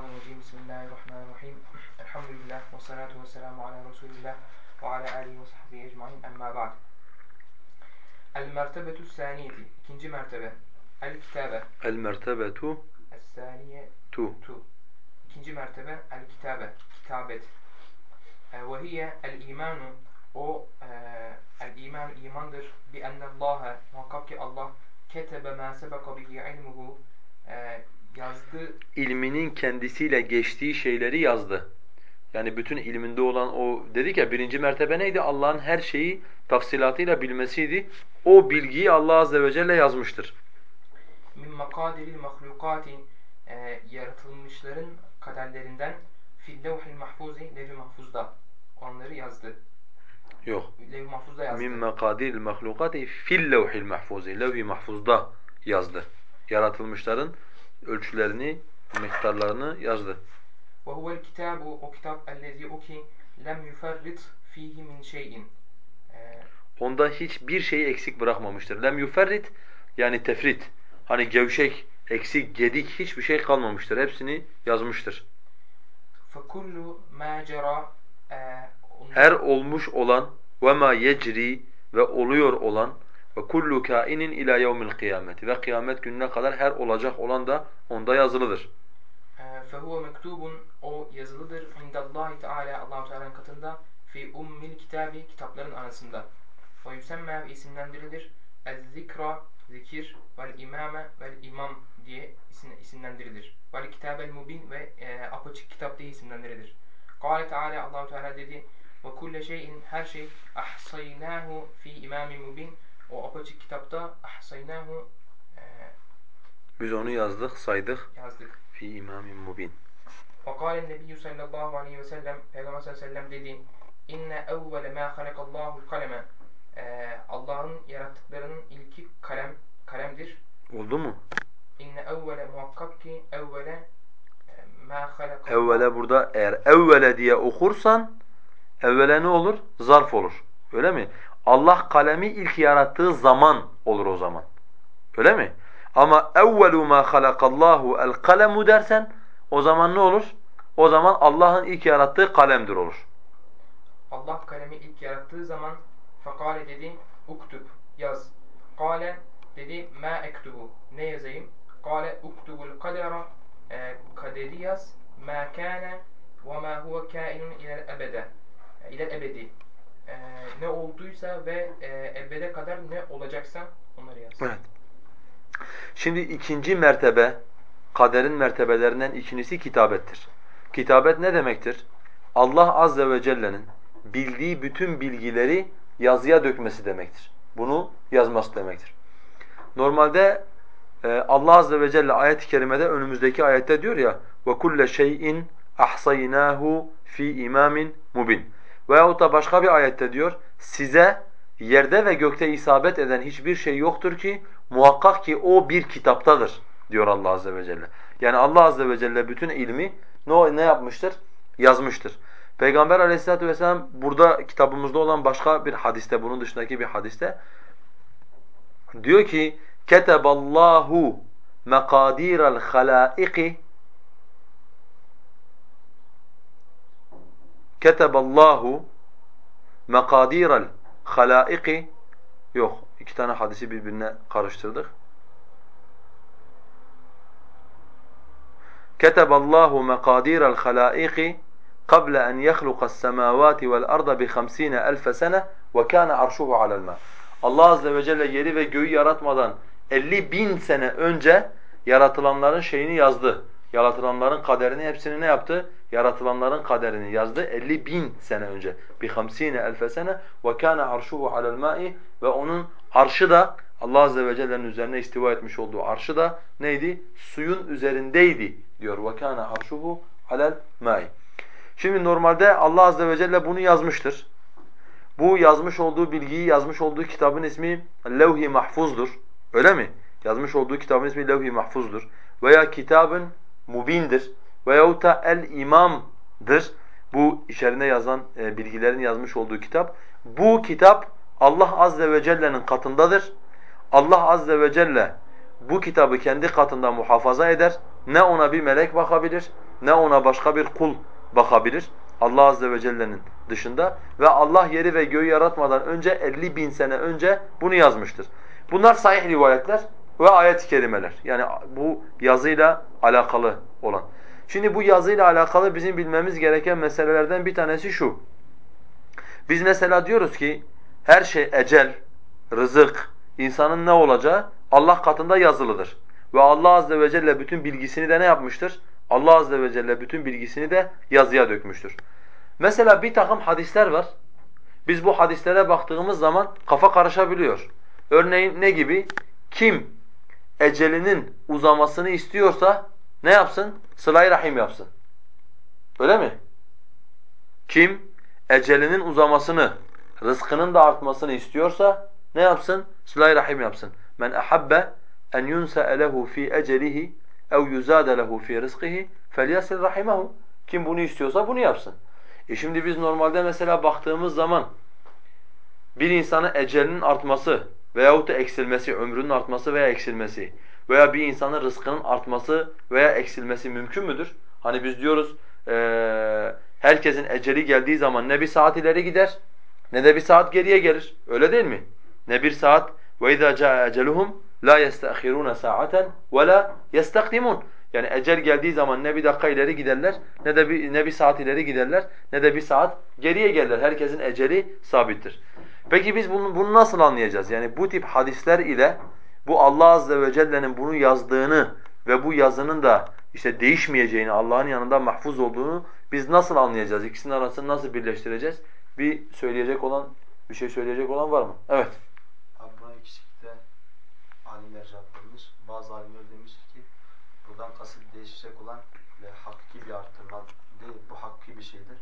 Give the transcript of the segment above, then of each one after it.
Mineşşeytanirracim. Bismillahirrahmanirrahim. Elhamdülillah ve salatu ve selamu ala Resulillah ve ala alihi ve sahbihi ecmaîn. Emma ba'd. El mertebetü saniyeti. İkinci mertebe. El kitabe. El mertebetu Es saniye tu. tu. İkinci mertebe el kitabe. Kitabet. E, Ve hiye el imanu. O e, el iman imandır. Bi ennallâhe. Muhakkak ki Allah ketebe ma sebeka bihi ilmuhu. E, yazdı İlminin kendisiyle geçtiği şeyleri yazdı. Yani bütün ilminde olan o dedik ya birinci mertebe neydi? Allah'ın her şeyi tafsilatıyla bilmesiydi. O bilgiyi Allah azze ve celle yazmıştır. min makadiril mahlukati e, yaratılmışların kaderlerinden fil levhil mahfuzi levh-i mahfuzda onları yazdı. Yok. Levh-i mahfuzda yazdı. Min makadiril mahlukati fil levhil mahfuzi. Levh-i mahfuzda yazdı. Yaratılmışların ölçülerini, miktarlarını yazdı. Huvel kitabu o kitap ellezi o ki lem yuferrit fihi min şeyin. E, Onda hiçbir şeyi eksik bırakmamıştır. Lem yuferrit yani tefrit. Hani gevşek, eksik, gedik hiçbir şey kalmamıştır. Hepsini yazmıştır. cera e, ondan- Her olmuş olan ve ma yecri ve oluyor olan kullu kainin ila yevmil kıyameti ve kıyamet gününe kadar her olacak olan da onda yazılıdır. e, fehuve mektubun o yazılıdır indallahi teala Allahu Teala'nın katında fi ummil kitabi kitapların arasında. Yüsemme ve isimlendirilir ez-zikra zikir vel imame vel imam diye isim, isimlendirilir. Vel kitabel mubin ve e, apaçık kitap diye isimlendirilir. Kâle Teala Allahu Teala dedi ve kulle şeyin her şey ahsaynahu fi imamin mubin o apaçık kitapta ahsaynahu e, biz onu yazdık, saydık. Yazdık. Fi imamin mubin. Fakale Nebiyyü sallallahu aleyhi ve sellem Peygamber sallallahu aleyhi ve sellem dedi İnne evvele mâ halekallâhul kaleme e, Allah'ın yarattıklarının ilki kalem kalemdir. Oldu mu? İnne evvele muhakkak ki evvele e, mâ halekallâhul Evvele burada eğer evvele diye okursan evvele ne olur? Zarf olur. Öyle mi? Allah kalemi ilk yarattığı zaman olur o zaman. Öyle mi? Ama evvelu ma halakallahu el kalemu dersen o zaman ne olur? O zaman Allah'ın ilk yarattığı kalemdir olur. Allah kalemi ilk yarattığı zaman fakale dedi uktub yaz. Kale dedi ma ektubu ne yazayım? Kale uktubul kadera e, kaderi yaz. Ma kâne ve ma huve kâinun ilel ebede. E, ilel ebedi. E, ne olduysa ve e, ebede kadar ne olacaksa onları yaz. Evet. Şimdi ikinci mertebe, kaderin mertebelerinden ikincisi kitabettir. Kitabet ne demektir? Allah azze ve celle'nin bildiği bütün bilgileri yazıya dökmesi demektir. Bunu yazması demektir. Normalde e, Allah azze ve celle ayet-i kerimede önümüzdeki ayette diyor ya ve kulle şeyin ahsaynahu fi imamin mubin. Veyahut da başka bir ayette diyor size yerde ve gökte isabet eden hiçbir şey yoktur ki muhakkak ki o bir kitaptadır diyor Allah azze ve celle. Yani Allah azze ve celle bütün ilmi ne, yapmıştır? Yazmıştır. Peygamber aleyhissalatu vesselam burada kitabımızda olan başka bir hadiste, bunun dışındaki bir hadiste diyor ki keteballahu mekadiral halaiqi keteballahu mekadiral halaiqi yok iki tane hadisi birbirine karıştırdık. Keteballahu mekadiral halaiqi قبل أن يخلق السماوات والأرض بخمسين ألف سنة وكان عرشه على الماء Allah Azze ve Celle yeri ve göğü yaratmadan 50 bin sene önce yaratılanların şeyini yazdı. Yaratılanların kaderini hepsini ne yaptı? Yaratılanların kaderini yazdı 50 bin sene önce. Bi 50 elfe sene ve kana arşuhu alel ma'i ve onun arşı da Allah Azze ve Celle'nin üzerine istiva etmiş olduğu arşı da neydi? Suyun üzerindeydi diyor. Ve kana arşuhu alel ma'i. Şimdi normalde Allah Azze ve Celle bunu yazmıştır. Bu yazmış olduğu bilgiyi, yazmış olduğu kitabın ismi Levh-i Mahfuz'dur. Öyle mi? Yazmış olduğu kitabın ismi Levh-i Mahfuz'dur. Veya kitabın Mubin'dir. Veyahut da El-İmam'dır. Bu içerinde yazan e, bilgilerin yazmış olduğu kitap. Bu kitap Allah Azze ve Celle'nin katındadır. Allah Azze ve Celle bu kitabı kendi katında muhafaza eder. Ne ona bir melek bakabilir, ne ona başka bir kul bakabilir Allah azze ve celle'nin dışında ve Allah yeri ve göğü yaratmadan önce 50 bin sene önce bunu yazmıştır. Bunlar sahih rivayetler ve ayet-i kerimeler. Yani bu yazıyla alakalı olan. Şimdi bu yazıyla alakalı bizim bilmemiz gereken meselelerden bir tanesi şu. Biz mesela diyoruz ki her şey ecel, rızık, insanın ne olacağı Allah katında yazılıdır. Ve Allah azze ve celle bütün bilgisini de ne yapmıştır? Allah azze ve celle bütün bilgisini de yazıya dökmüştür. Mesela bir takım hadisler var. Biz bu hadislere baktığımız zaman kafa karışabiliyor. Örneğin ne gibi? Kim ecelinin uzamasını istiyorsa ne yapsın? Sıla-i rahim yapsın. Öyle mi? Kim ecelinin uzamasını, rızkının da artmasını istiyorsa ne yapsın? Sıla-i rahim yapsın. Men ahabbe en yunsa lehu fi ecelihi ev yuzade lehu fi rizqihi felyasil rahimehu. Kim bunu istiyorsa bunu yapsın. E şimdi biz normalde mesela baktığımız zaman bir insanın ecelinin artması veyahut da eksilmesi, ömrünün artması veya eksilmesi veya bir insanın rızkının artması veya eksilmesi mümkün müdür? Hani biz diyoruz ee, herkesin eceli geldiği zaman ne bir saat ileri gider ne de bir saat geriye gelir. Öyle değil mi? Ne bir saat وَاِذَا جَاءَ اَجَلُهُمْ لَا يَسْتَأْخِرُونَ سَاعَةً وَلَا يَسْتَقْدِمُونَ Yani ecel geldiği zaman ne bir dakika ileri giderler, ne de bir, ne bir saat ileri giderler, ne de bir saat geriye gelirler. Herkesin eceli sabittir. Peki biz bunu, bunu nasıl anlayacağız? Yani bu tip hadisler ile bu Allah azze ve celle'nin bunu yazdığını ve bu yazının da işte değişmeyeceğini, Allah'ın yanında mahfuz olduğunu biz nasıl anlayacağız? İkisinin arasını nasıl birleştireceğiz? Bir söyleyecek olan, bir şey söyleyecek olan var mı? Evet. Abi buna ikişikte alimler cevap vermiş. Bazı alimler demiş ki buradan kasıt değişecek olan ve hakiki bir arttırma değil, bu hakiki bir şeydir.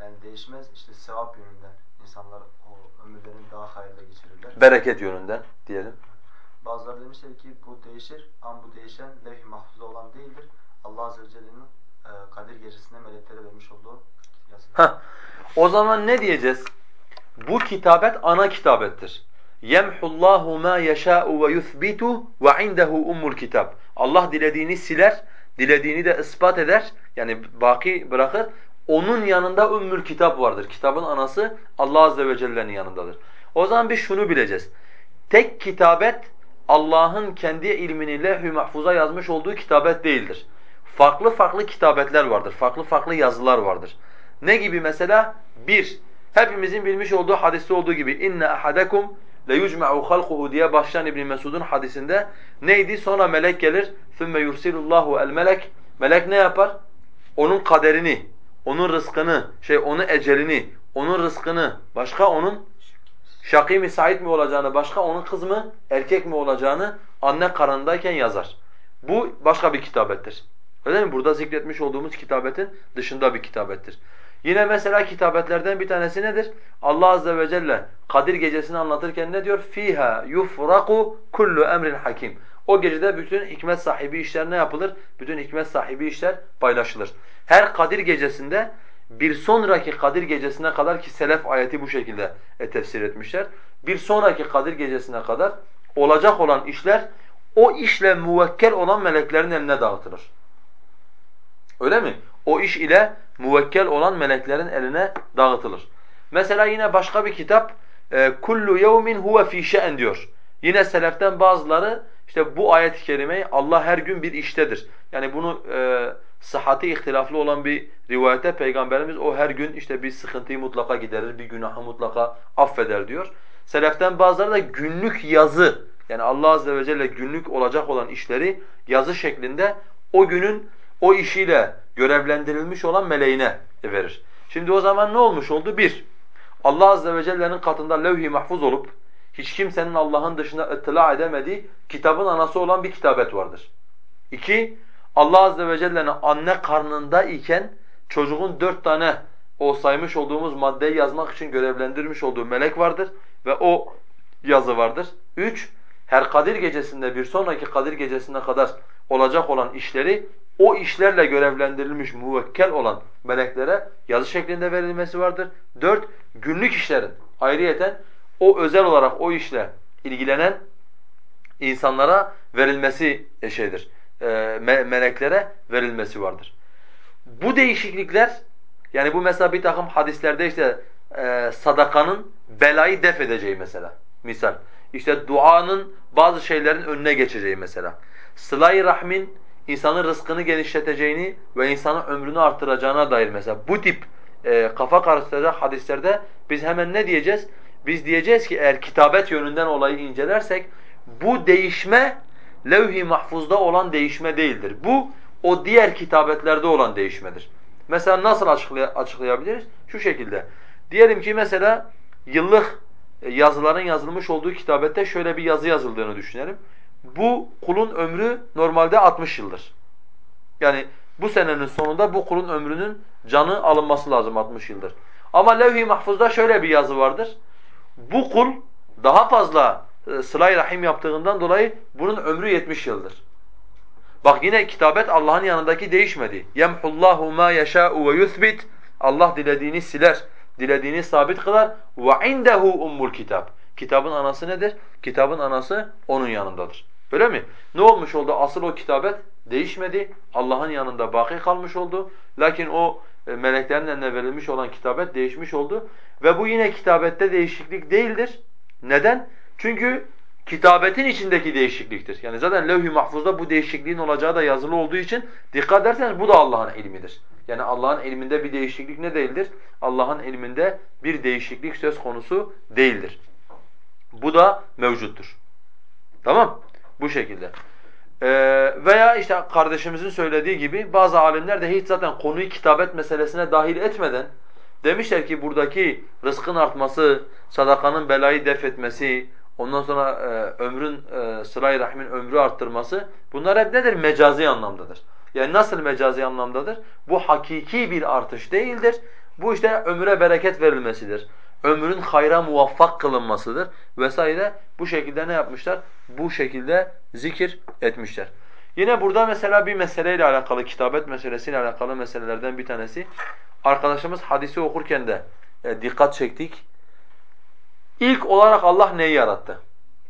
Yani değişmez işte sevap yönünden insanlar ömürlerini daha hayırlı geçirirler. Bereket yönünden diyelim. Bazıları demişler ki bu değişir ama bu değişen levh-i mahfuzda olan değildir. Allah Azze ve Celle'nin e, Kadir gecesinde meleklere vermiş olduğu yazı. Heh. O zaman ne diyeceğiz? Bu kitabet ana kitabettir. Yemhullahu ma yeşâ'u ve yuthbitu ve indehu ummul kitab. Allah dilediğini siler, dilediğini de ispat eder. Yani baki bırakır. Onun yanında ümmül kitap vardır. Kitabın anası Allah azze ve celle'nin yanındadır. O zaman biz şunu bileceğiz. Tek kitabet Allah'ın kendi ilmini levh-i mahfuza yazmış olduğu kitabet değildir. Farklı farklı kitabetler vardır. Farklı farklı yazılar vardır. Ne gibi mesela? Bir, hepimizin bilmiş olduğu hadiste olduğu gibi inne ahadakum leyucma'u halquhu diye başlayan İbn Mesud'un hadisinde neydi? Sonra melek gelir. Thumme yursilullahu el melek. Melek ne yapar? Onun kaderini, onun rızkını, şey onun ecelini, onun rızkını, başka onun şakî mi sa'id mi olacağını, başka onun kız mı, erkek mi olacağını anne karnındayken yazar. Bu başka bir kitabettir. Öyle mi? Burada zikretmiş olduğumuz kitabetin dışında bir kitabettir. Yine mesela kitabetlerden bir tanesi nedir? Allah azze ve celle Kadir gecesini anlatırken ne diyor? Fiha yufraku kullu emrin hakim. O gecede bütün hikmet sahibi işler ne yapılır? Bütün hikmet sahibi işler paylaşılır. Her Kadir gecesinde bir sonraki Kadir gecesine kadar ki selef ayeti bu şekilde e, tefsir etmişler. Bir sonraki Kadir gecesine kadar olacak olan işler o işle müvekkel olan meleklerin eline dağıtılır. Öyle mi? O iş ile müvekkel olan meleklerin eline dağıtılır. Mesela yine başka bir kitap e, kullu yevmin huve fi şe'n diyor. Yine seleften bazıları işte bu ayet-i kerimeyi Allah her gün bir iştedir. Yani bunu e, sıhhati ihtilaflı olan bir rivayete Peygamberimiz o her gün işte bir sıkıntıyı mutlaka giderir, bir günahı mutlaka affeder diyor. Seleften bazıları da günlük yazı yani Allah azze ve celle günlük olacak olan işleri yazı şeklinde o günün o işiyle görevlendirilmiş olan meleğine verir. Şimdi o zaman ne olmuş oldu? Bir, Allah azze ve celle'nin katında levh-i mahfuz olup hiç kimsenin Allah'ın dışında ıtla edemediği kitabın anası olan bir kitabet vardır. İki, Allah azze ve celle'nin anne karnında iken çocuğun dört tane o saymış olduğumuz maddeyi yazmak için görevlendirmiş olduğu melek vardır ve o yazı vardır. Üç, her Kadir gecesinde bir sonraki Kadir gecesine kadar olacak olan işleri o işlerle görevlendirilmiş müvekkel olan meleklere yazı şeklinde verilmesi vardır. Dört, günlük işlerin ayrıyeten o özel olarak o işle ilgilenen insanlara verilmesi şeydir. E, me meleklere verilmesi vardır. Bu değişiklikler yani bu mesela bir takım hadislerde işte e, sadakanın belayı def edeceği mesela. Misal. İşte duanın bazı şeylerin önüne geçeceği mesela. Sıla-i rahmin insanın rızkını genişleteceğini ve insanın ömrünü artıracağına dair mesela bu tip e, kafa karıştıracak hadislerde biz hemen ne diyeceğiz? Biz diyeceğiz ki eğer kitabet yönünden olayı incelersek bu değişme levh-i mahfuzda olan değişme değildir. Bu o diğer kitabetlerde olan değişmedir. Mesela nasıl açıklay açıklayabiliriz? Şu şekilde. Diyelim ki mesela yıllık e, yazıların yazılmış olduğu kitabette şöyle bir yazı yazıldığını düşünelim. Bu kulun ömrü normalde 60 yıldır. Yani bu senenin sonunda bu kulun ömrünün canı alınması lazım 60 yıldır. Ama levh-i mahfuzda şöyle bir yazı vardır. Bu kul daha fazla e, sıla rahim yaptığından dolayı bunun ömrü 70 yıldır. Bak yine kitabet Allah'ın yanındaki değişmedi. Yemhullahu ma yeşâ'u ve yuthbit. Allah dilediğini siler, dilediğini sabit kılar. Ve indehu ummul kitab. Kitabın anası nedir? Kitabın anası onun yanındadır. Öyle mi? Ne olmuş oldu? Asıl o kitabet değişmedi. Allah'ın yanında baki kalmış oldu. Lakin o e, meleklerin eline verilmiş olan kitabet değişmiş oldu. Ve bu yine kitabette değişiklik değildir. Neden? Çünkü kitabetin içindeki değişikliktir. Yani zaten levh-i mahfuzda bu değişikliğin olacağı da yazılı olduğu için dikkat ederseniz bu da Allah'ın ilmidir. Yani Allah'ın ilminde bir değişiklik ne değildir? Allah'ın ilminde bir değişiklik söz konusu değildir. Bu da mevcuttur. Tamam? Bu şekilde. Ee, veya işte kardeşimizin söylediği gibi bazı alimler de hiç zaten konuyu kitabet meselesine dahil etmeden demişler ki buradaki rızkın artması, sadakanın belayı def etmesi, ondan sonra e, ömrün e, sıla rahmin ömrü arttırması bunlar hep nedir? Mecazi anlamdadır. Yani nasıl mecazi anlamdadır? Bu hakiki bir artış değildir. Bu işte ömüre bereket verilmesidir. Ömrün hayra muvaffak kılınmasıdır vesaire. Bu şekilde ne yapmışlar? Bu şekilde zikir etmişler. Yine burada mesela bir meseleyle alakalı, kitabet meselesiyle alakalı meselelerden bir tanesi. Arkadaşımız hadisi okurken de e, dikkat çektik. İlk olarak Allah neyi yarattı?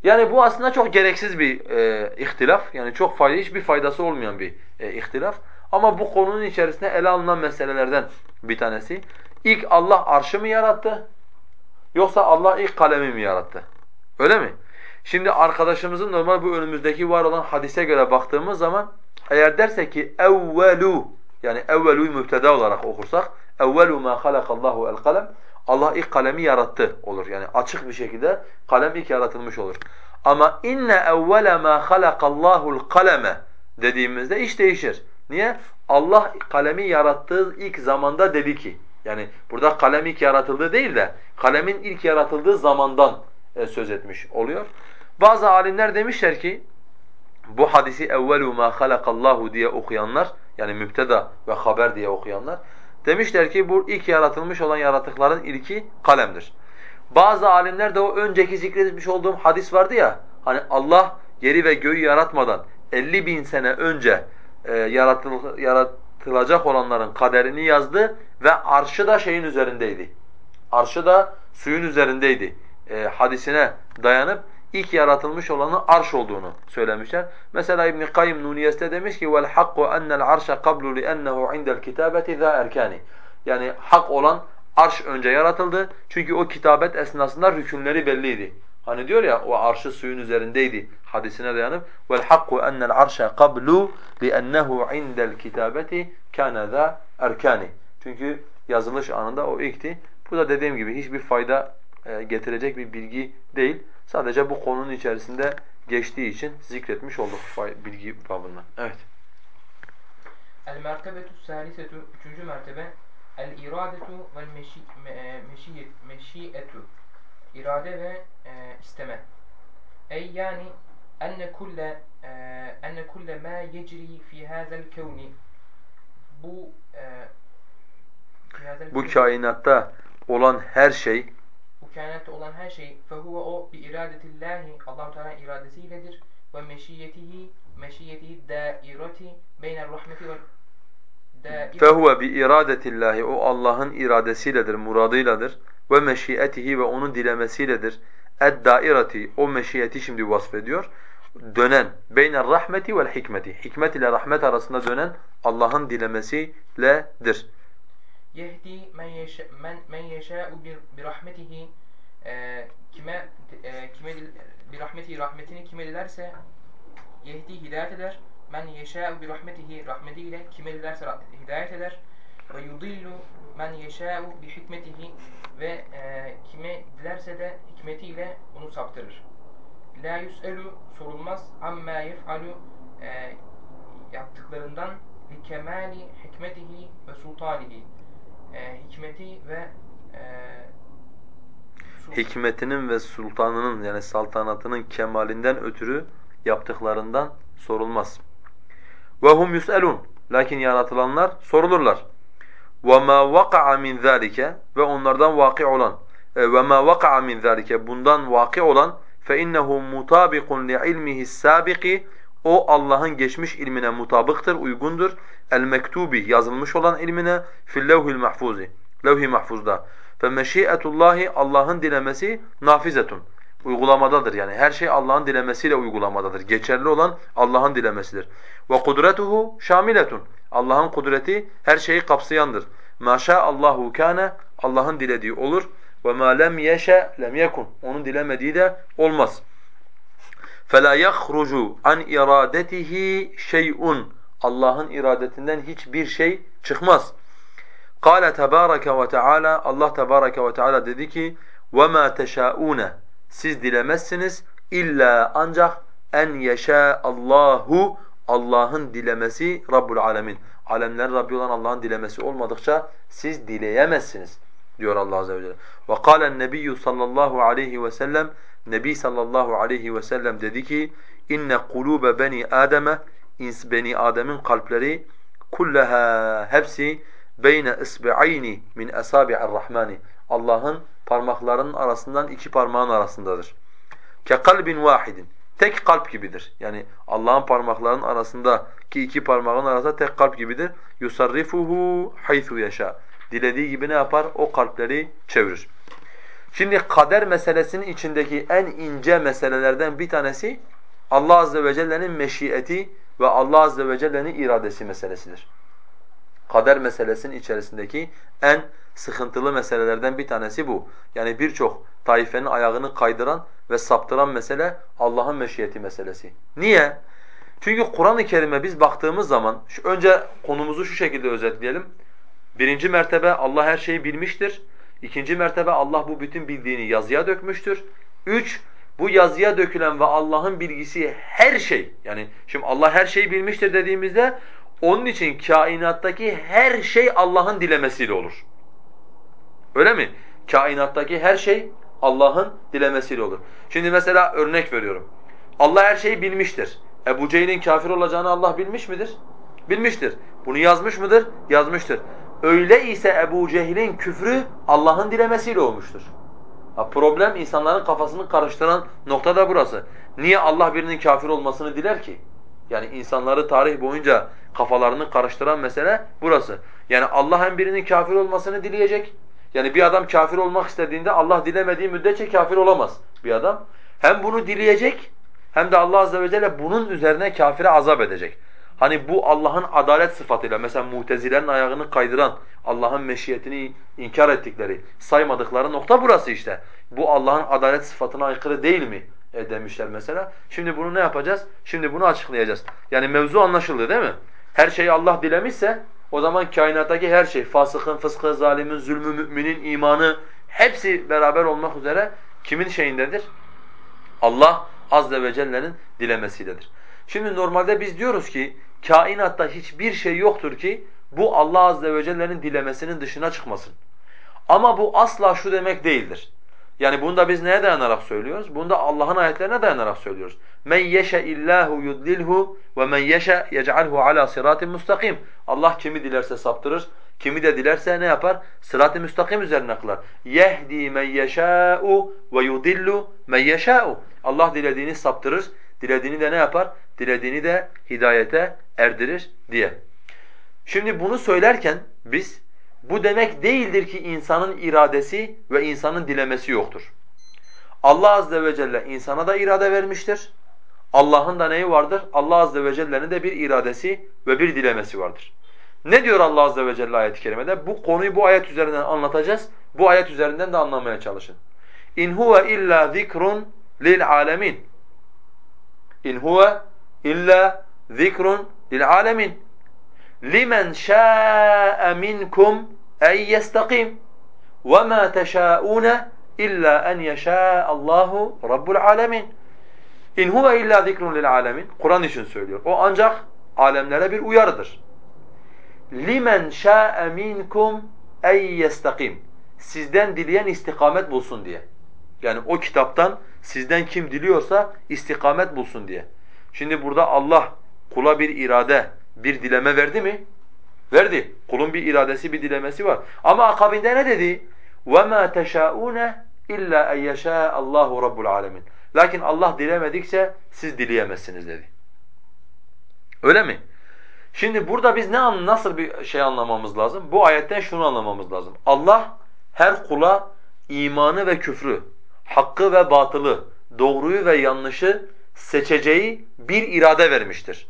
Yani bu aslında çok gereksiz bir e, ihtilaf. Yani çok fayda, hiçbir faydası olmayan bir e, ihtilaf. Ama bu konunun içerisinde ele alınan meselelerden bir tanesi. İlk Allah arşı mı yarattı? Yoksa Allah ilk kalemi mi yarattı? Öyle mi? Şimdi arkadaşımızın normal bu önümüzdeki var olan hadise göre baktığımız zaman eğer dersek ki evvelu yani evvelu'yu mübteda olarak okursak evvelu ma halakallahu el kalem Allah ilk kalemi yarattı olur. Yani açık bir şekilde kalem ilk yaratılmış olur. Ama inne evvele ma halakallahu'l kaleme dediğimizde iş değişir. Niye? Allah kalemi yarattığı ilk zamanda dedi ki. Yani burada kalem ilk yaratıldığı değil de kalemin ilk yaratıldığı zamandan e, söz etmiş oluyor. Bazı alimler demişler ki bu hadisi evvelu ma halakallahu diye okuyanlar yani mübteda ve haber diye okuyanlar demişler ki bu ilk yaratılmış olan yaratıkların ilki kalemdir. Bazı alimler de o önceki zikredilmiş olduğum hadis vardı ya hani Allah yeri ve göğü yaratmadan 50 bin sene önce e, yaratıl, yaratılacak olanların kaderini yazdı ve arşı da şeyin üzerindeydi. Arşı da suyun üzerindeydi e, hadisine dayanıp ilk yaratılmış olanın arş olduğunu söylemişler. Mesela İbn Kayyim Nuniyes'te demiş ki vel hakku enel arşa qablu li'ennehu indel kitabeti za erkani. Yani hak olan arş önce yaratıldı. Çünkü o kitabet esnasında rükünleri belliydi. Hani diyor ya o arşı suyun üzerindeydi hadisine dayanıp vel hakku enel arşa qablu li'ennehu indel kitabeti kana za erkani. Çünkü yazılış anında o ilkti. Bu da dediğim gibi hiçbir fayda e, getirecek bir bilgi değil. Sadece bu konunun içerisinde geçtiği için zikretmiş olduk bilgi babından. Evet. El mertebetu salisetu üçüncü mertebe el iradetu vel meşiyet meşiyetu irade ve e, isteme. Ey yani enne kulle e, enne kulle ma yecri fi hazel kevni bu e, bu kainatta olan her şey kainatta olan her şey fehuve o bi iradetillahi Allah Teala iradesiyledir ve meşiyetihi meşiyetihi daireti beyne'r rahmeti ve fehuve bi iradetillahi o Allah'ın iradesiyledir, muradıyladır ve meşiyetihi ve onun dilemesiyledir. Ed daireti o meşiyeti şimdi vasfediyor. dönen beyner rahmeti vel hikmeti. Hikmet ile rahmet arasında dönen Allah'ın dilemesiyledir. Yehdi men yeşâ men, men yeşâ'u bir rahmetihi e, kime e, kime bir rahmeti rahmetini kime dilerse yehdi hidayet eder. Men yeşâ'u bir rahmetihi rahmetiyle kime dilerse hidayet eder. Ve yudillu men yeşâ'u bi hikmetihi ve e, kime dilerse de hikmetiyle onu saptırır. La yus'elu sorulmaz amma yef'alu e, yaptıklarından li kemali hikmetihi ve sultanihi e, hikmeti ve e, hikmetinin ve sultanının yani saltanatının kemalinden ötürü yaptıklarından sorulmaz. Hum yus'elun. Lakin yaratılanlar sorulurlar. Ma vaka'a min zalike ve onlardan vaki olan ma vaka'a min zalike bundan vaki olan mutabiqun li ilmihi sabiqi o Allah'ın geçmiş ilmine mutabıktır, uygundur. El mektubi yazılmış olan ilmine fil levhil mahfuzi. Levh-i mahfuzda. Fe meşiyetullahi Allah'ın dilemesi nafizetun. Uygulamadadır yani her şey Allah'ın dilemesiyle uygulamadadır. Geçerli olan Allah'ın dilemesidir. Ve kudretuhu şamiletun. Allah'ın kudreti her şeyi kapsayandır. Ma Allahu kana Allah'ın dilediği olur ve ma lem yeşe lem yekun. Onun dilemediği de olmaz. فَلَا يَخْرُجُ an iradetihi şey'un. Allah'ın iradetinden hiçbir şey çıkmaz. Kâle tebâreke ve teâlâ Allah tebâreke ve teâlâ dedi ki وَمَا تَشَاءُونَ Siz dilemezsiniz illa ancak en yeşâ Allahu Allah'ın dilemesi Rabbul Alemin. Alemlerin Rabbi olan Allah'ın dilemesi olmadıkça siz dileyemezsiniz diyor Allah azze ve celle. Ve kâlen nebiyyü sallallahu aleyhi ve sellem Nebi sallallahu aleyhi ve sellem dedi ki inne kulube beni Adem'e ins beni Adem'in kalpleri kullaha hepsi beyne isbi'ayni min asabi'ir rahmani Allah'ın parmaklarının arasından iki parmağın arasındadır. Ke kalbin vahidin tek kalp gibidir. Yani Allah'ın parmaklarının arasındaki iki parmağın arasında tek kalp gibidir. Yusarrifuhu haythu yasha. Dilediği gibi ne yapar? O kalpleri çevirir. Şimdi kader meselesinin içindeki en ince meselelerden bir tanesi Allah azze ve celle'nin meşiyeti ve Allah azze ve celle'nin iradesi meselesidir. Kader meselesinin içerisindeki en sıkıntılı meselelerden bir tanesi bu. Yani birçok taifenin ayağını kaydıran ve saptıran mesele Allah'ın meşiyeti meselesi. Niye? Çünkü Kur'an-ı Kerim'e biz baktığımız zaman, önce konumuzu şu şekilde özetleyelim. Birinci mertebe Allah her şeyi bilmiştir. İkinci mertebe Allah bu bütün bildiğini yazıya dökmüştür. Üç, bu yazıya dökülen ve Allah'ın bilgisi her şey, yani şimdi Allah her şeyi bilmiştir dediğimizde onun için kainattaki her şey Allah'ın dilemesiyle olur. Öyle mi? Kainattaki her şey Allah'ın dilemesiyle olur. Şimdi mesela örnek veriyorum. Allah her şeyi bilmiştir. Ebu Cehil'in kafir olacağını Allah bilmiş midir? Bilmiştir. Bunu yazmış mıdır? Yazmıştır. Öyle ise Ebu Cehil'in küfrü Allah'ın dilemesiyle olmuştur. Ha, problem insanların kafasını karıştıran nokta da burası. Niye Allah birinin kafir olmasını diler ki? Yani insanları tarih boyunca kafalarını karıştıran mesele burası. Yani Allah hem birinin kafir olmasını dileyecek. Yani bir adam kafir olmak istediğinde Allah dilemediği müddetçe kafir olamaz bir adam. Hem bunu dileyecek hem de Allah azze ve celle bunun üzerine kafire azap edecek. Hani bu Allah'ın adalet sıfatıyla mesela mutezilerin ayağını kaydıran, Allah'ın meşiyetini inkar ettikleri, saymadıkları nokta burası işte. Bu Allah'ın adalet sıfatına aykırı değil mi? E demişler mesela. Şimdi bunu ne yapacağız? Şimdi bunu açıklayacağız. Yani mevzu anlaşıldı değil mi? Her şeyi Allah dilemişse o zaman kainattaki her şey, fasıkın, fıskı, zalimin, zulmü, müminin, imanı hepsi beraber olmak üzere kimin şeyindedir? Allah azze ve celle'nin dilemesiyledir. Şimdi normalde biz diyoruz ki kainatta hiçbir şey yoktur ki bu Allah azze ve celle'nin dilemesinin dışına çıkmasın. Ama bu asla şu demek değildir. Yani bunu da biz neye dayanarak söylüyoruz? Bunu da Allah'ın ayetlerine dayanarak söylüyoruz. Men yeşe illahu yudlilhu ve men yeşe yec'alhu ala siratin mustakim. Allah kimi dilerse saptırır, kimi de dilerse ne yapar? Sırat-ı müstakim üzerine kılar. Yehdi men yeşâ'u ve yudillu men yeşâ'u. Allah dilediğini saptırır, dilediğini de ne yapar? Dilediğini de hidayete erdirir diye. Şimdi bunu söylerken biz bu demek değildir ki insanın iradesi ve insanın dilemesi yoktur. Allah azze ve celle insana da irade vermiştir. Allah'ın da neyi vardır? Allah azze ve celle'nin de bir iradesi ve bir dilemesi vardır. Ne diyor Allah azze ve celle ayet-i kerimede? Bu konuyu bu ayet üzerinden anlatacağız. Bu ayet üzerinden de anlamaya çalışın. İn huve illa zikrun lil alemin. İn huve illa zikrun lil alemin. Limen şâ'e minkum en yestakim. Ve ma teşâ'ûne illa en yeşâ Allahu rabbul alemin. İn huve illa zikrun lil alemin. Kur'an için söylüyor. O ancak alemlere bir uyarıdır. Limen şa'e minkum ey yestakim. Sizden dileyen istikamet bulsun diye. Yani o kitaptan sizden kim diliyorsa istikamet bulsun diye. Şimdi burada Allah kula bir irade, bir dileme verdi mi? Verdi. Kulun bir iradesi, bir dilemesi var. Ama akabinde ne dedi? وَمَا تَشَاءُونَ اِلَّا اَنْ يَشَاءَ اللّٰهُ رَبُّ الْعَالَمِينَ Lakin Allah dilemedikçe siz dileyemezsiniz dedi. Öyle mi? Şimdi burada biz ne nasıl bir şey anlamamız lazım? Bu ayetten şunu anlamamız lazım. Allah her kula imanı ve küfrü, hakkı ve batılı, doğruyu ve yanlışı seçeceği bir irade vermiştir.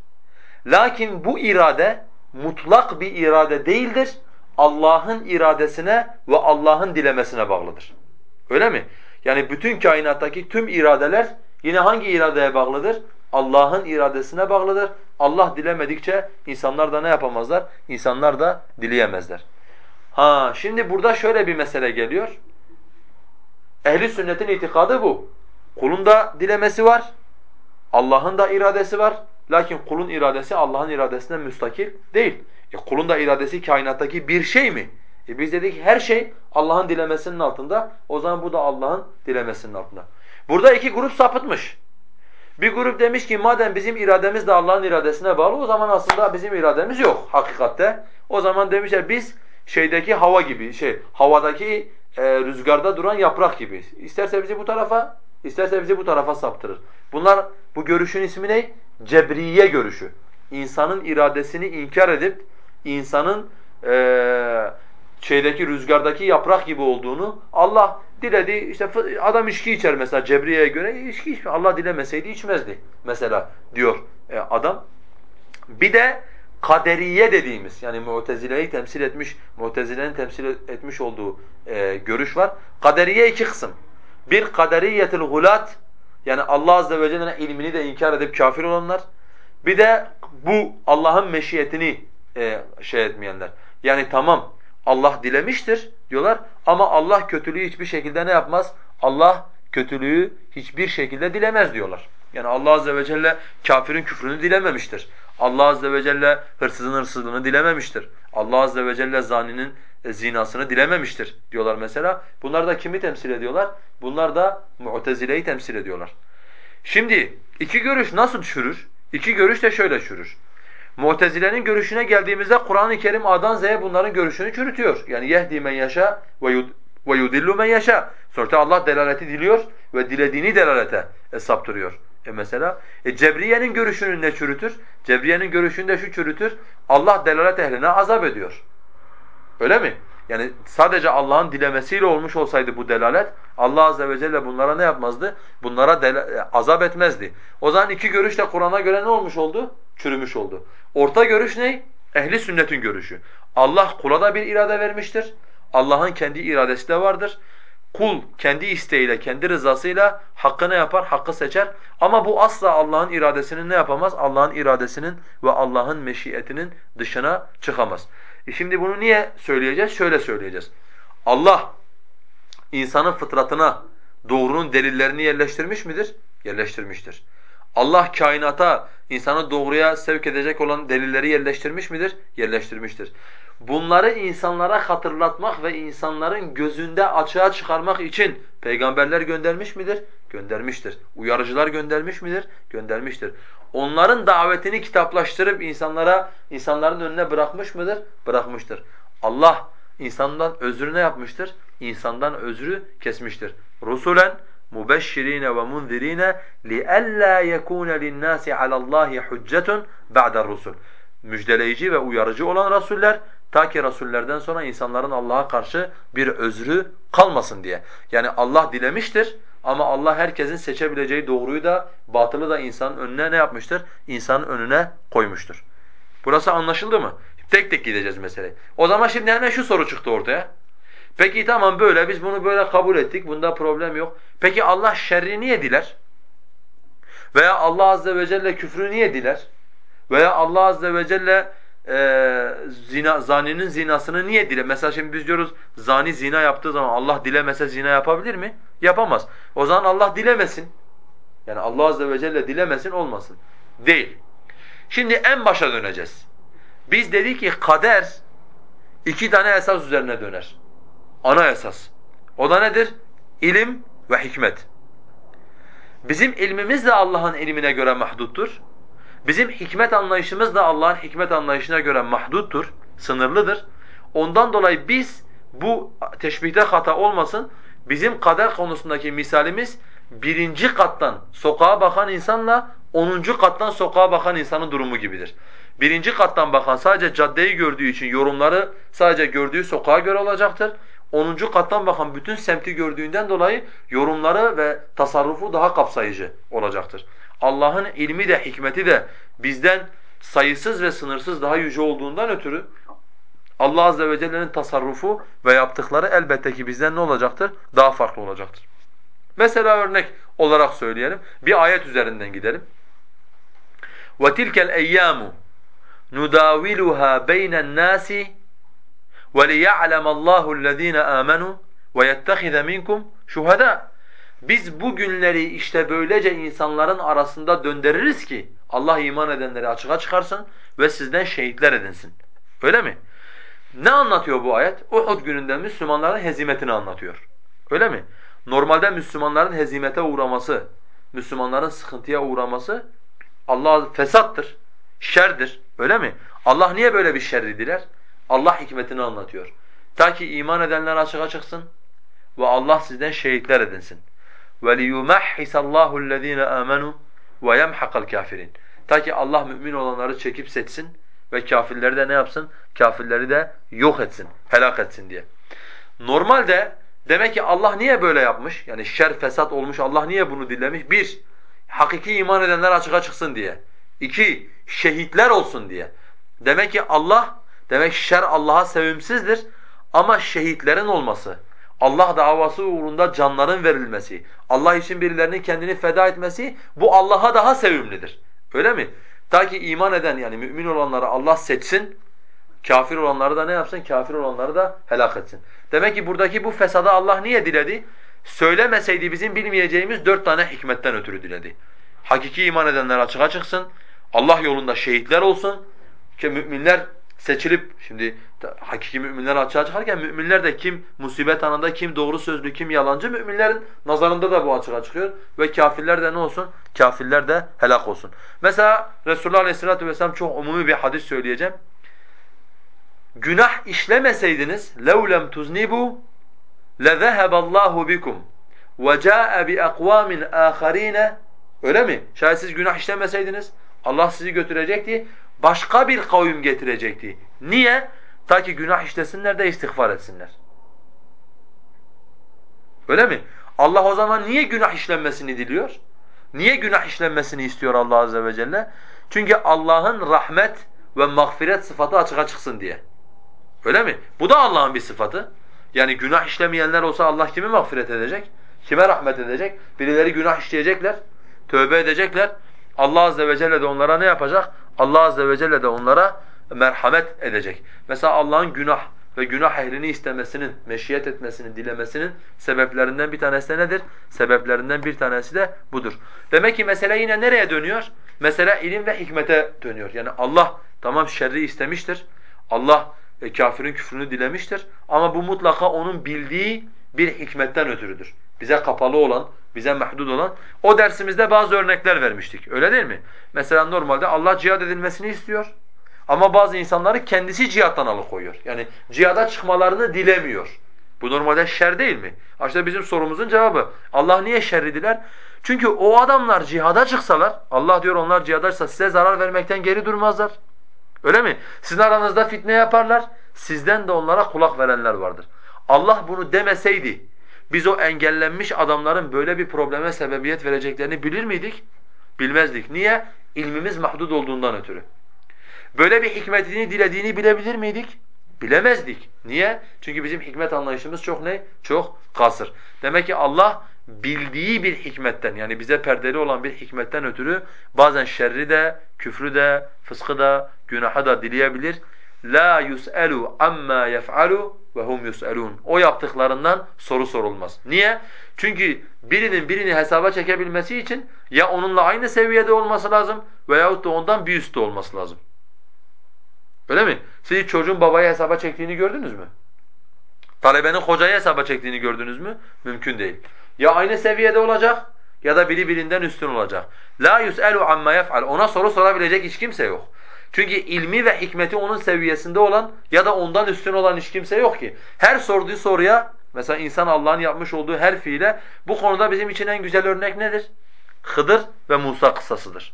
Lakin bu irade mutlak bir irade değildir. Allah'ın iradesine ve Allah'ın dilemesine bağlıdır. Öyle mi? Yani bütün kainattaki tüm iradeler yine hangi iradeye bağlıdır? Allah'ın iradesine bağlıdır. Allah dilemedikçe insanlar da ne yapamazlar? İnsanlar da dileyemezler. Ha, şimdi burada şöyle bir mesele geliyor. Ehli sünnetin itikadı bu. Kulun da dilemesi var. Allah'ın da iradesi var. Lakin kulun iradesi Allah'ın iradesinden müstakil değil. E kulun da iradesi kainattaki bir şey mi? E biz dedik her şey Allah'ın dilemesinin altında. O zaman bu da Allah'ın dilemesinin altında. Burada iki grup sapıtmış. Bir grup demiş ki madem bizim irademiz de Allah'ın iradesine bağlı o zaman aslında bizim irademiz yok hakikatte. O zaman demişler biz şeydeki hava gibi, şey havadaki e, rüzgarda duran yaprak gibi. İsterse bizi bu tarafa, isterse bizi bu tarafa saptırır. Bunlar bu görüşün ismi ne? Cebriye görüşü. İnsanın iradesini inkar edip insanın e, şeydeki rüzgardaki yaprak gibi olduğunu Allah diledi işte adam içki içer mesela Cebriye'ye göre içki içmiyor. Allah dilemeseydi içmezdi mesela diyor e, adam. Bir de kaderiye dediğimiz yani Mu'tezile'yi temsil etmiş, Mu'tezile'nin temsil etmiş olduğu e, görüş var. Kaderiye iki kısım. Bir kaderiyetul gulat yani Allah azze ve celle'nin ilmini de inkar edip kafir olanlar. Bir de bu Allah'ın meşiyetini e, şey etmeyenler. Yani tamam Allah dilemiştir diyorlar ama Allah kötülüğü hiçbir şekilde ne yapmaz? Allah kötülüğü hiçbir şekilde dilemez diyorlar. Yani Allah azze ve celle kafirin küfrünü dilememiştir. Allah azze ve celle hırsızın hırsızlığını dilememiştir. Allah azze ve celle zaninin zinasını dilememiştir diyorlar mesela. Bunlar da kimi temsil ediyorlar? Bunlar da Mu'tezile'yi temsil ediyorlar. Şimdi iki görüş nasıl çürür? İki görüş de şöyle çürür. Mu'tezile'nin görüşüne geldiğimizde Kur'an-ı Kerim A'dan Z'ye bunların görüşünü çürütüyor. Yani yehdi men yaşa ve yudillu men yaşa. Sonuçta Allah delaleti diliyor ve dilediğini delalete saptırıyor. E mesela e Cebriye'nin görüşünü ne çürütür? Cebriye'nin görüşünde şu çürütür. Allah delalet ehline azap ediyor. Öyle mi? Yani sadece Allah'ın dilemesiyle olmuş olsaydı bu delalet Allah azze ve celle bunlara ne yapmazdı? Bunlara e, azap etmezdi. O zaman iki görüş de Kur'an'a göre ne olmuş oldu? Çürümüş oldu. Orta görüş ne? Ehli sünnetin görüşü. Allah kula da bir irade vermiştir. Allah'ın kendi iradesi de vardır. Kul kendi isteğiyle, kendi rızasıyla hakkını yapar, hakkı seçer. Ama bu asla Allah'ın iradesinin ne yapamaz? Allah'ın iradesinin ve Allah'ın meşiyetinin dışına çıkamaz. E şimdi bunu niye söyleyeceğiz? Şöyle söyleyeceğiz. Allah insanın fıtratına doğrunun delillerini yerleştirmiş midir? Yerleştirmiştir. Allah kainata insanı doğruya sevk edecek olan delilleri yerleştirmiş midir? Yerleştirmiştir. Bunları insanlara hatırlatmak ve insanların gözünde açığa çıkarmak için peygamberler göndermiş midir? Göndermiştir. Uyarıcılar göndermiş midir? Göndermiştir. Onların davetini kitaplaştırıp insanlara insanların önüne bırakmış mıdır? Bırakmıştır. Allah insandan özrü ne yapmıştır? İnsandan özrü kesmiştir. Rusulen mubeşşirine ve munzirine li'alla yekuna lin-nasi 'alallahi huccetun ba'da rusul. Müjdeleyici ve uyarıcı olan rasuller ta ki rasullerden sonra insanların Allah'a karşı bir özrü kalmasın diye. Yani Allah dilemiştir Ama Allah herkesin seçebileceği doğruyu da batılı da insanın önüne ne yapmıştır? İnsanın önüne koymuştur. Burası anlaşıldı mı? Tek tek gideceğiz mesele. O zaman şimdi hemen şu soru çıktı ortaya. Peki tamam böyle biz bunu böyle kabul ettik. Bunda problem yok. Peki Allah şerri niye diler? Veya Allah azze ve celle küfrü niye diler? Veya Allah azze ve celle e, zina, zaninin zinasını niye dile? Mesela şimdi biz diyoruz zani zina yaptığı zaman Allah dilemese zina yapabilir mi? Yapamaz. O zaman Allah dilemesin. Yani Allah azze ve celle dilemesin olmasın. Değil. Şimdi en başa döneceğiz. Biz dedik ki kader iki tane esas üzerine döner. Ana esas. O da nedir? İlim ve hikmet. Bizim ilmimiz de Allah'ın ilmine göre mahduttur. Bizim hikmet anlayışımız da Allah'ın hikmet anlayışına göre mahduttur, sınırlıdır. Ondan dolayı biz bu teşbihte hata olmasın, bizim kader konusundaki misalimiz birinci kattan sokağa bakan insanla onuncu kattan sokağa bakan insanın durumu gibidir. Birinci kattan bakan sadece caddeyi gördüğü için yorumları sadece gördüğü sokağa göre olacaktır. 10. kattan bakan bütün semti gördüğünden dolayı yorumları ve tasarrufu daha kapsayıcı olacaktır. Allah'ın ilmi de hikmeti de bizden sayısız ve sınırsız daha yüce olduğundan ötürü Allah azze ve celle'nin tasarrufu ve yaptıkları elbette ki bizden ne olacaktır? Daha farklı olacaktır. Mesela örnek olarak söyleyelim. Bir ayet üzerinden gidelim. وَتِلْكَ الْاَيَّامُ نُدَاوِلُهَا بَيْنَ النَّاسِ وَلِيَعْلَمَ اللّٰهُ الَّذ۪ينَ آمَنُوا وَيَتَّخِذَ مِنْكُمْ شُهَدَاءَ biz bu günleri işte böylece insanların arasında döndürürüz ki Allah iman edenleri açığa çıkarsın ve sizden şehitler edinsin. Öyle mi? Ne anlatıyor bu ayet? Uhud gününde Müslümanların hezimetini anlatıyor. Öyle mi? Normalde Müslümanların hezimete uğraması, Müslümanların sıkıntıya uğraması Allah fesattır, şerdir. Öyle mi? Allah niye böyle bir şerri diler? Allah hikmetini anlatıyor. Ta ki iman edenler açığa çıksın ve Allah sizden şehitler edinsin. وَلِيُمَحِّسَ اللّٰهُ الَّذ۪ينَ آمَنُوا وَيَمْحَقَ الْكَافِرِينَ Ta ki Allah mümin olanları çekip seçsin ve kafirleri de ne yapsın? Kafirleri de yok etsin, helak etsin diye. Normalde demek ki Allah niye böyle yapmış? Yani şer, fesat olmuş Allah niye bunu dilemiş? Bir, hakiki iman edenler açığa çıksın diye. İki, şehitler olsun diye. Demek ki Allah, demek şer Allah'a sevimsizdir ama şehitlerin olması, Allah davası uğrunda canların verilmesi, Allah için birilerinin kendini feda etmesi bu Allah'a daha sevimlidir. Öyle mi? Ta ki iman eden yani mümin olanları Allah seçsin, kafir olanları da ne yapsın? Kafir olanları da helak etsin. Demek ki buradaki bu fesada Allah niye diledi? Söylemeseydi bizim bilmeyeceğimiz dört tane hikmetten ötürü diledi. Hakiki iman edenler açığa çıksın, Allah yolunda şehitler olsun ki müminler seçilip şimdi hakiki müminler açığa çıkarken müminler de kim musibet anında kim doğru sözlü kim yalancı müminlerin nazarında da bu açığa çıkıyor ve kafirler de ne olsun? Kafirler de helak olsun. Mesela Resulullah Aleyhisselatü Vesselam çok umumi bir hadis söyleyeceğim. Günah işlemeseydiniz لَوْ لَمْ تُزْنِبُوا لَذَهَبَ اللّٰهُ بِكُمْ وَجَاءَ بِأَقْوَامٍ آخَر۪ينَ Öyle mi? Şayet siz günah işlemeseydiniz Allah sizi götürecekti başka bir kavim getirecekti. Niye? Ta ki günah işlesinler de istiğfar etsinler. Öyle mi? Allah o zaman niye günah işlenmesini diliyor? Niye günah işlenmesini istiyor Allah azze ve celle? Çünkü Allah'ın rahmet ve mağfiret sıfatı açığa çıksın diye. Öyle mi? Bu da Allah'ın bir sıfatı. Yani günah işlemeyenler olsa Allah kimi mağfiret edecek? Kime rahmet edecek? Birileri günah işleyecekler, tövbe edecekler. Allah azze ve celle de onlara ne yapacak? Allah azze ve celle de onlara merhamet edecek. Mesela Allah'ın günah ve günah ehlini istemesinin, meşiyet etmesinin, dilemesinin sebeplerinden bir tanesi de nedir? Sebeplerinden bir tanesi de budur. Demek ki mesele yine nereye dönüyor? Mesele ilim ve hikmete dönüyor. Yani Allah tamam şerri istemiştir. Allah e, kafirin küfrünü dilemiştir. Ama bu mutlaka onun bildiği bir hikmetten ötürüdür. Bize kapalı olan, bize mehdud olan. O dersimizde bazı örnekler vermiştik. Öyle değil mi? Mesela normalde Allah cihad edilmesini istiyor. Ama bazı insanları kendisi cihattan alıkoyuyor. Yani cihada çıkmalarını dilemiyor. Bu normalde şer değil mi? İşte bizim sorumuzun cevabı. Allah niye şerri diler? Çünkü o adamlar cihada çıksalar, Allah diyor onlar cihada çıksa size zarar vermekten geri durmazlar. Öyle mi? Sizin aranızda fitne yaparlar, sizden de onlara kulak verenler vardır. Allah bunu demeseydi, biz o engellenmiş adamların böyle bir probleme sebebiyet vereceklerini bilir miydik? Bilmezdik. Niye? İlmimiz mahdud olduğundan ötürü. Böyle bir hikmetini dilediğini bilebilir miydik? Bilemezdik. Niye? Çünkü bizim hikmet anlayışımız çok ne? Çok kasır. Demek ki Allah bildiği bir hikmetten yani bize perdeli olan bir hikmetten ötürü bazen şerri de, küfrü de, fıskı da, günahı da dileyebilir. La yus'alu amma yef'alu ve hum yus'alun. O yaptıklarından soru sorulmaz. Niye? Çünkü birinin birini hesaba çekebilmesi için ya onunla aynı seviyede olması lazım veyahut da ondan bir üstte olması lazım. Öyle mi? Siz çocuğun babayı hesaba çektiğini gördünüz mü? Talebenin hocayı hesaba çektiğini gördünüz mü? Mümkün değil. Ya aynı seviyede olacak ya da biri birinden üstün olacak. La yus'alu amma yef'al. Ona soru sorabilecek hiç kimse yok. Çünkü ilmi ve hikmeti onun seviyesinde olan ya da ondan üstün olan hiç kimse yok ki. Her sorduğu soruya mesela insan Allah'ın yapmış olduğu her fiile bu konuda bizim için en güzel örnek nedir? Hıdır ve Musa kıssasıdır.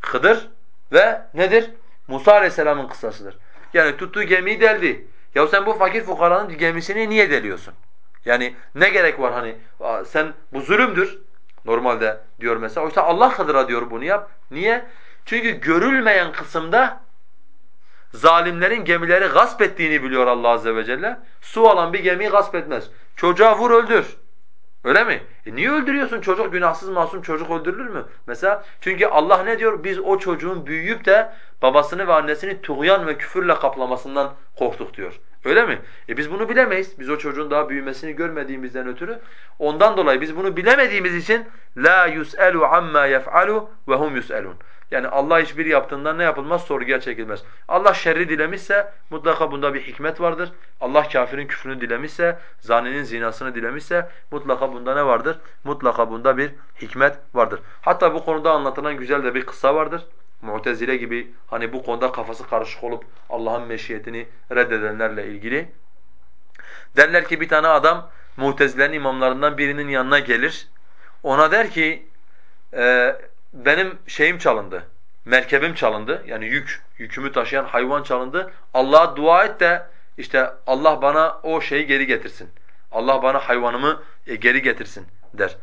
Hıdır ve nedir? Musa aleyhisselamın kıssasıdır. Yani tuttuğu gemiyi deldi. Ya sen bu fakir fukaranın gemisini niye deliyorsun? Yani ne gerek var hani sen bu zulümdür normalde diyor mesela. Oysa Allah Hıdır'a diyor bunu yap. Niye? Çünkü görülmeyen kısımda zalimlerin gemileri gasp ettiğini biliyor Allah azze ve celle. Su alan bir gemiyi gasp etmez. Çocuğa vur öldür. Öyle mi? E niye öldürüyorsun çocuk? Günahsız masum çocuk öldürülür mü? Mesela çünkü Allah ne diyor? Biz o çocuğun büyüyüp de babasını ve annesini tuğyan ve küfürle kaplamasından korktuk diyor. Öyle mi? E biz bunu bilemeyiz. Biz o çocuğun daha büyümesini görmediğimizden ötürü ondan dolayı biz bunu bilemediğimiz için la yus'alu amma yef'alu ve hum. Yani Allah hiçbir yaptığından ne yapılmaz? Sorguya çekilmez. Allah şerri dilemişse mutlaka bunda bir hikmet vardır. Allah kafirin küfrünü dilemişse, zaninin zinasını dilemişse mutlaka bunda ne vardır? Mutlaka bunda bir hikmet vardır. Hatta bu konuda anlatılan güzel de bir kıssa vardır. Mu'tezile gibi hani bu konuda kafası karışık olup Allah'ın meşiyetini reddedenlerle ilgili. Derler ki bir tane adam Mu'tezile'nin imamlarından birinin yanına gelir. Ona der ki benim şeyim çalındı, merkebim çalındı. Yani yük, yükümü taşıyan hayvan çalındı. Allah'a dua et de işte Allah bana o şeyi geri getirsin. Allah bana hayvanımı e, geri getirsin der.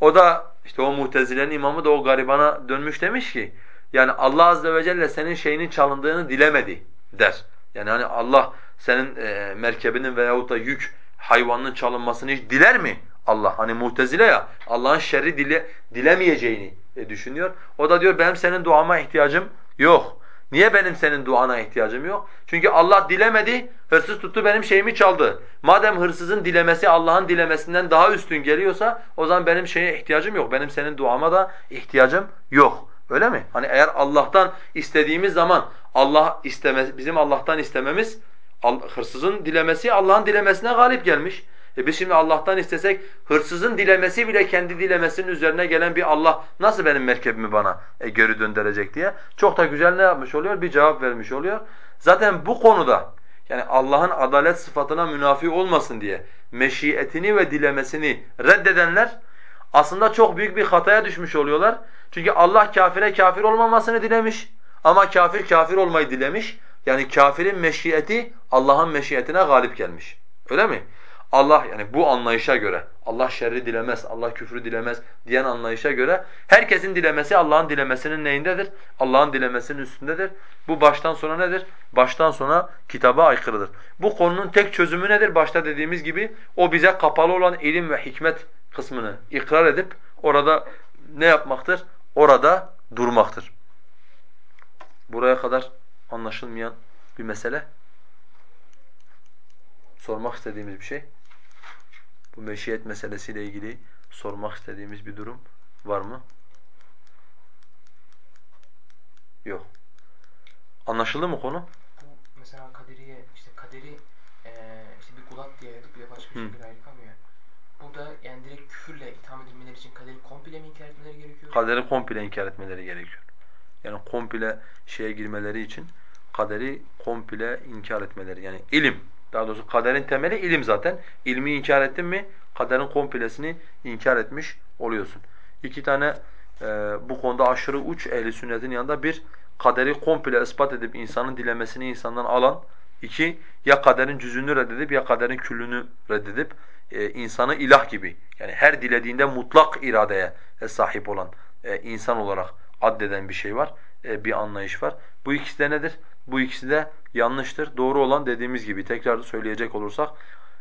O da işte o mutezilenin imamı da o garibana dönmüş demiş ki yani Allah azze ve celle senin şeyinin çalındığını dilemedi der. Yani hani Allah senin e, merkebinin veyahut da yük hayvanının çalınmasını hiç diler mi? Allah hani mutezile ya Allah'ın şerri dile, dilemeyeceğini düşünüyor. O da diyor benim senin duama ihtiyacım yok. Niye benim senin duana ihtiyacım yok? Çünkü Allah dilemedi, hırsız tuttu benim şeyimi çaldı. Madem hırsızın dilemesi Allah'ın dilemesinden daha üstün geliyorsa o zaman benim şeye ihtiyacım yok. Benim senin duama da ihtiyacım yok. Öyle mi? Hani eğer Allah'tan istediğimiz zaman Allah istemez, bizim Allah'tan istememiz hırsızın dilemesi Allah'ın dilemesine galip gelmiş. E biz şimdi Allah'tan istesek hırsızın dilemesi bile kendi dilemesinin üzerine gelen bir Allah nasıl benim merkebimi bana e, geri döndürecek diye çok da güzel ne yapmış oluyor? Bir cevap vermiş oluyor. Zaten bu konuda yani Allah'ın adalet sıfatına münafi olmasın diye meşiyetini ve dilemesini reddedenler aslında çok büyük bir hataya düşmüş oluyorlar. Çünkü Allah kafire kafir olmamasını dilemiş ama kafir kafir olmayı dilemiş. Yani kafirin meşiyeti Allah'ın meşiyetine galip gelmiş. Öyle mi? Allah yani bu anlayışa göre Allah şerri dilemez, Allah küfrü dilemez diyen anlayışa göre herkesin dilemesi Allah'ın dilemesinin neyindedir? Allah'ın dilemesinin üstündedir. Bu baştan sona nedir? Baştan sona kitaba aykırıdır. Bu konunun tek çözümü nedir? Başta dediğimiz gibi o bize kapalı olan ilim ve hikmet kısmını ikrar edip orada ne yapmaktır? Orada durmaktır. Buraya kadar anlaşılmayan bir mesele. Sormak istediğimiz bir şey bu meşiyet meselesiyle ilgili sormak istediğimiz bir durum var mı? Yok. Anlaşıldı mı konu? Bu mesela kaderiye işte kaderi e, işte bir kulat diye bir de başka bir şekilde ayrıkamıyor. Burada yani direkt küfürle itham edilmeleri için kaderi komple mi inkar etmeleri gerekiyor? Kaderi komple inkar etmeleri gerekiyor. Yani komple şeye girmeleri için kaderi komple inkar etmeleri yani ilim daha doğrusu kaderin temeli ilim zaten. İlmi inkar ettin mi kaderin komplesini inkar etmiş oluyorsun. İki tane e, bu konuda aşırı uç ehli sünnetin yanında bir kaderi komple ispat edip insanın dilemesini insandan alan, iki ya kaderin cüzünü reddedip ya kaderin küllünü reddedip e, insanı ilah gibi yani her dilediğinde mutlak iradeye sahip olan e, insan olarak addeden bir şey var, e, bir anlayış var. Bu ikisi de nedir? Bu ikisi de yanlıştır. Doğru olan dediğimiz gibi tekrar söyleyecek olursak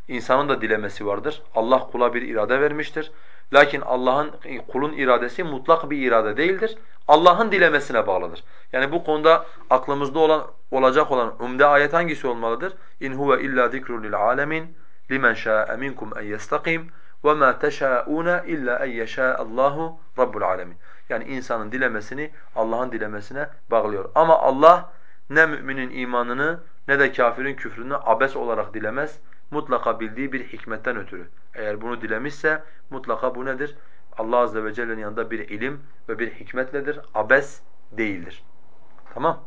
insanın da dilemesi vardır. Allah kula bir irade vermiştir. Lakin Allah'ın kulun iradesi mutlak bir irade değildir. Allah'ın dilemesine bağlıdır. Yani bu konuda aklımızda olan olacak olan umde ayet hangisi olmalıdır? İn huve illa zikrun lil alamin limen şa'a minkum en yestakim ve ma teşauna illa en yeşa Allahu rabbul alamin. Yani insanın dilemesini Allah'ın dilemesine bağlıyor. Ama Allah ne müminin imanını ne de kafirin küfrünü abes olarak dilemez. Mutlaka bildiği bir hikmetten ötürü. Eğer bunu dilemişse mutlaka bu nedir? Allah azze ve celle'nin yanında bir ilim ve bir hikmetledir. Abes değildir. Tamam?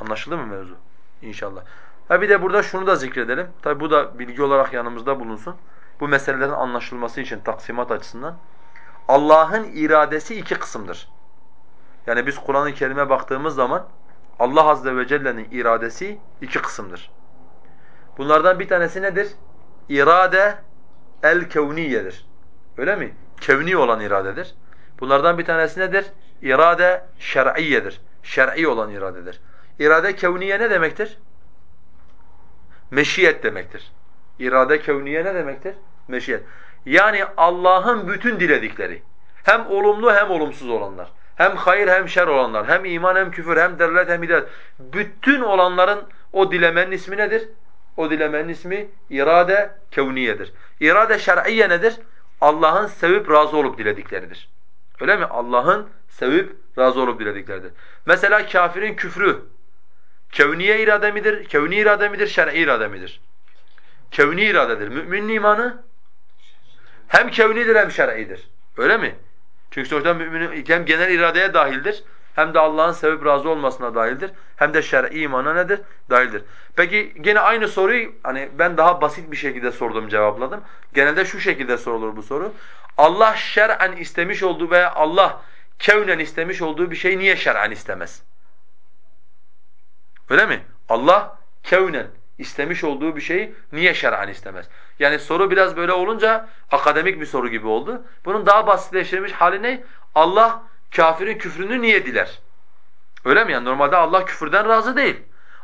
Anlaşıldı mı mevzu? İnşallah. Ha bir de burada şunu da zikredelim. Tabi bu da bilgi olarak yanımızda bulunsun. Bu meselelerin anlaşılması için taksimat açısından. Allah'ın iradesi iki kısımdır. Yani biz Kur'an-ı Kerim'e baktığımız zaman Allah azze ve celle'nin iradesi iki kısımdır. Bunlardan bir tanesi nedir? İrade el-kevniyedir. Öyle mi? Kevni olan iradedir. Bunlardan bir tanesi nedir? İrade şer'iyedir. Şer'i olan iradedir. İrade kevniye ne demektir? Meşiyet demektir. İrade kevniye ne demektir? Meşiyet. Yani Allah'ın bütün diledikleri. Hem olumlu hem olumsuz olanlar. Hem hayır hem şer olanlar. Hem iman hem küfür hem derlet hem hidayet. Bütün olanların o dilemenin ismi nedir? O dilemenin ismi irade kevniyedir. İrade şer'iyye nedir? Allah'ın sevip razı olup diledikleridir. Öyle mi? Allah'ın sevip razı olup diledikleridir. Mesela kafirin küfrü kevniye irade midir? Kevni irade midir? Şer'i irade midir? Kevni iradedir. Müminin imanı hem kevnidir hem şer'idir. Öyle mi? Çünkü sonuçta müminin hem genel iradeye dahildir hem de Allah'ın sevip razı olmasına dahildir. Hem de şer'i imana nedir? Dahildir. Peki gene aynı soruyu hani ben daha basit bir şekilde sordum cevapladım. Genelde şu şekilde sorulur bu soru. Allah şer'en istemiş olduğu veya Allah kevnen istemiş olduğu bir şey niye şer'en istemez? Öyle mi? Allah kevnen istemiş olduğu bir şeyi niye şer'an istemez? Yani soru biraz böyle olunca akademik bir soru gibi oldu. Bunun daha basitleştirilmiş hali ne? Allah kafirin küfrünü niye diler? Öyle mi? Yani normalde Allah küfürden razı değil.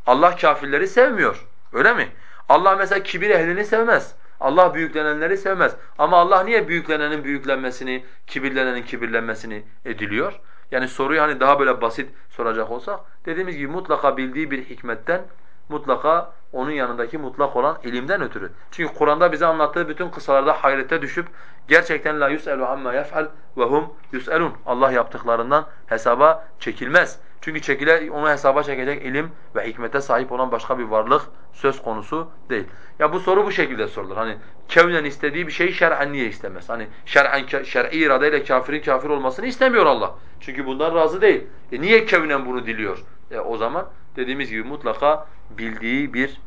Allah kafirleri sevmiyor. Öyle mi? Allah mesela kibir ehlini sevmez. Allah büyüklenenleri sevmez. Ama Allah niye büyüklenenin büyüklenmesini, kibirlenenin kibirlenmesini ediliyor? Yani soruyu hani daha böyle basit soracak olsak dediğimiz gibi mutlaka bildiği bir hikmetten mutlaka onun yanındaki mutlak olan ilimden ötürü. Çünkü Kur'an'da bize anlattığı bütün kısalarda hayrete düşüp gerçekten la yus'elu amma yef'al ve hum yus'elun. Allah yaptıklarından hesaba çekilmez. Çünkü çekile onu hesaba çekecek ilim ve hikmete sahip olan başka bir varlık söz konusu değil. Ya bu soru bu şekilde sorulur. Hani kevnen istediği bir şeyi şer'en niye istemez? Hani şer'en şer'i iradeyle kafirin kafir olmasını istemiyor Allah. Çünkü bundan razı değil. E niye kevnen bunu diliyor? E o zaman dediğimiz gibi mutlaka bildiği bir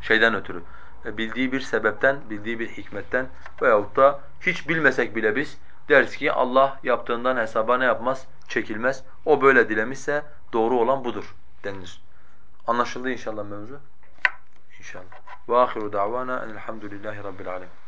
şeyden ötürü, e, bildiği bir sebepten, bildiği bir hikmetten veyahut da hiç bilmesek bile biz deriz ki Allah yaptığından hesaba ne yapmaz? Çekilmez. O böyle dilemişse doğru olan budur denilir. Anlaşıldı inşallah mevzu? İnşallah. Ve ahiru davana enelhamdülillahi rabbil alemin.